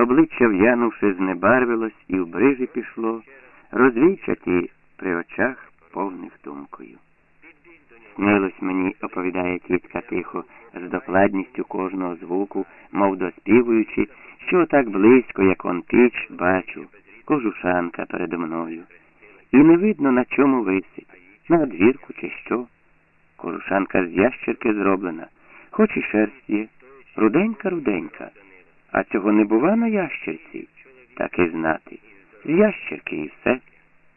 обличчя в'янувши, знебарвилось і в брижі пішло, розвійчаті при очах повних думкою. Снилось мені, оповідає тітка тихо, з докладністю кожного звуку, мов доспівуючи, що так близько, як он піч, бачу, кожушанка передо мною. І не видно, на чому висить, на двірку чи що. Кожушанка з ящерки зроблена, хоч і шерсть є, руденька-руденька. А цього не бува на ящерці, так і знати. З ящерки і все.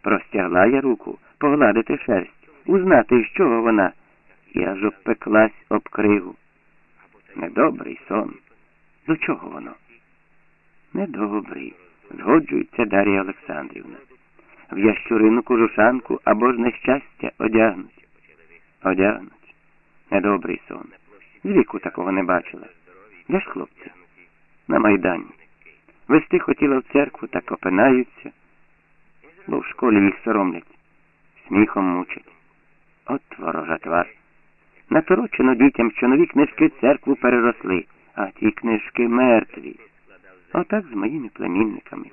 Простягла я руку, погладити шерсть, узнати, з чого вона, і аж обпеклась об кригу. Недобрий сон. До чого воно? Недобрий, згоджується Дар'я Олександрівна. В ящурину кожушанку або ж нещастя одягнуть. Одягнуть. Недобрий сон. Звіку такого не бачила. Де ж хлопці? На Майдані. Вести хотіла в церкву, так опинаються, бо в школі їх соромлять, сміхом мучать. От ворожа твар. Наторочено дітям, що нові книжки церкву переросли, а ті книжки мертві. Отак з моїми племінниками.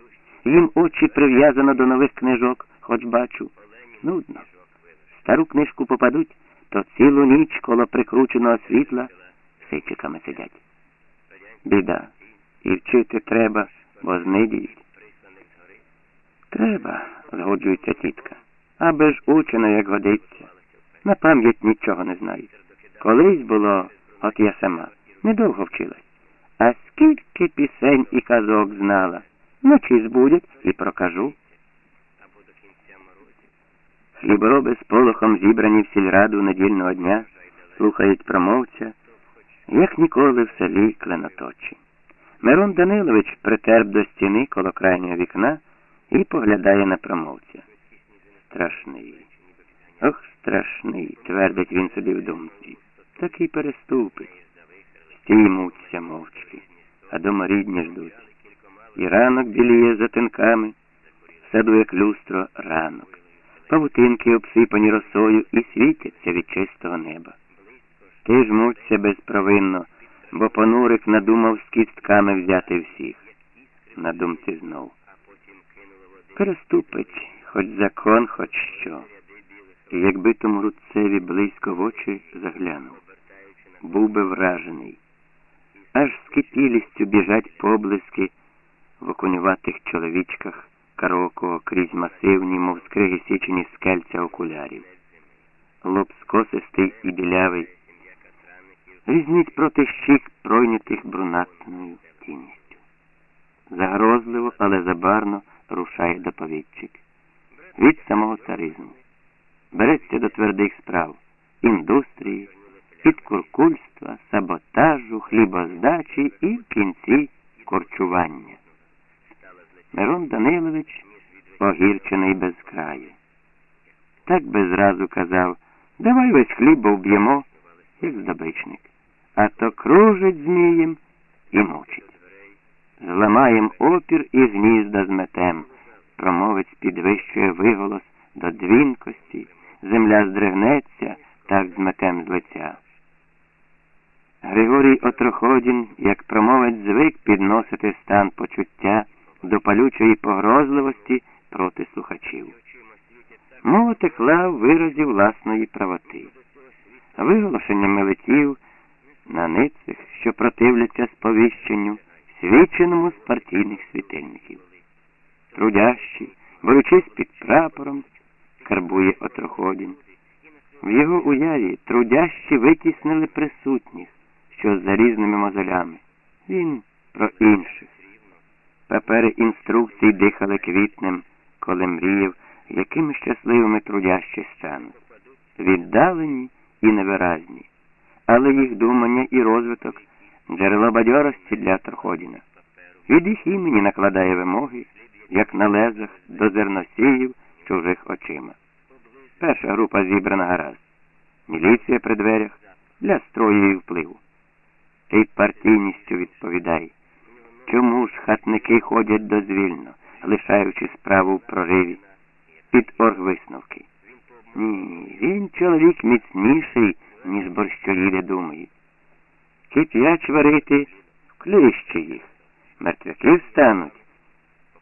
Їм очі прив'язано до нових книжок, хоч бачу. Нудно. Стару книжку попадуть, то цілу ніч коло прикрученого світла сичиками сидять. Біда. І вчити треба, бо знидіють. Треба, згоджується тітка. Аби ж учено, як годиться. На пам'ять нічого не знаю. Колись було, от я сама, недовго вчилась. А скільки пісень і казок знала. Ночі збудять і прокажу. Хлібороби з полохом зібрані в сільраду недільного дня, слухають промовця, як ніколи в селі кленоточі. Мирон Данилович притерп до стіни коло крайнього вікна і поглядає на промовця. Страшний. Ох, страшний, твердить він собі в думці. Такий переступить. Стіймуться мовчки, а дома рідні ждуть. І ранок біліє за тинками, саду, як люстро, ранок. Павутинки обсипані росою і світяться від чистого неба. Ти жмуться безпровинно, бо понурик надумав з кістками взяти всіх. На думці знов. Переступить, хоч закон, хоч що. І якби тому рудцеві близько в очі заглянув, був би вражений. Аж з кипілістю біжать поблиски в окунюватих чоловічках карокого крізь масивні, мов скриги січені скельця окулярів. Лоб скосистий і білявий. Різнить проти щік пройнятих брунатною тінністю. Загрозливо, але забарно рушає доповідчик. Від самого царизму. Береться до твердих справ індустрії, підкуркульства, саботажу, хлібоздачі і в кінці корчування. Мирон Данилович огірчений без краю. Так би зразу казав, давай весь хліб вб'ємо, як здобичник, а то кружить змієм і мучить. Зламаєм опір і гнізда зметем, промовець підвищує виголос до дзвінкості, земля здригнеться, так зметем з лиця. Григорій Отроходін, як промовець звик підносити стан почуття до палючої погрозливості проти слухачів. Мова текла в виразі власної правоти. Виголошення мелетів на ницях, що противляться сповіщенню, свідченому з партійних світильників. Трудящий, борючись під прапором, карбує Отроходін. В його уяві трудящі витіснили присутніх, що за різними мозолями. Він про інших. Папери інструкцій дихали квітнем, коли мріяв, якими щасливими трудящі стануть. Віддалені і невиразні, але їх думання і розвиток джерело бадьорості для Торходіна. Від їх імені накладає вимоги, як на лезах до зерносіїв чужих очима. Перша група зібрана гаразд. Міліція при дверях для строю і впливу. Ти партійністю відповідай. Чому ж хатники ходять дозвільно, лишаючи справу в прориві під оргвисновки? Ні, він чоловік міцніший, ніж борщоїди думає. Кип'яч варити, вклищи їх, Мертвяки встануть,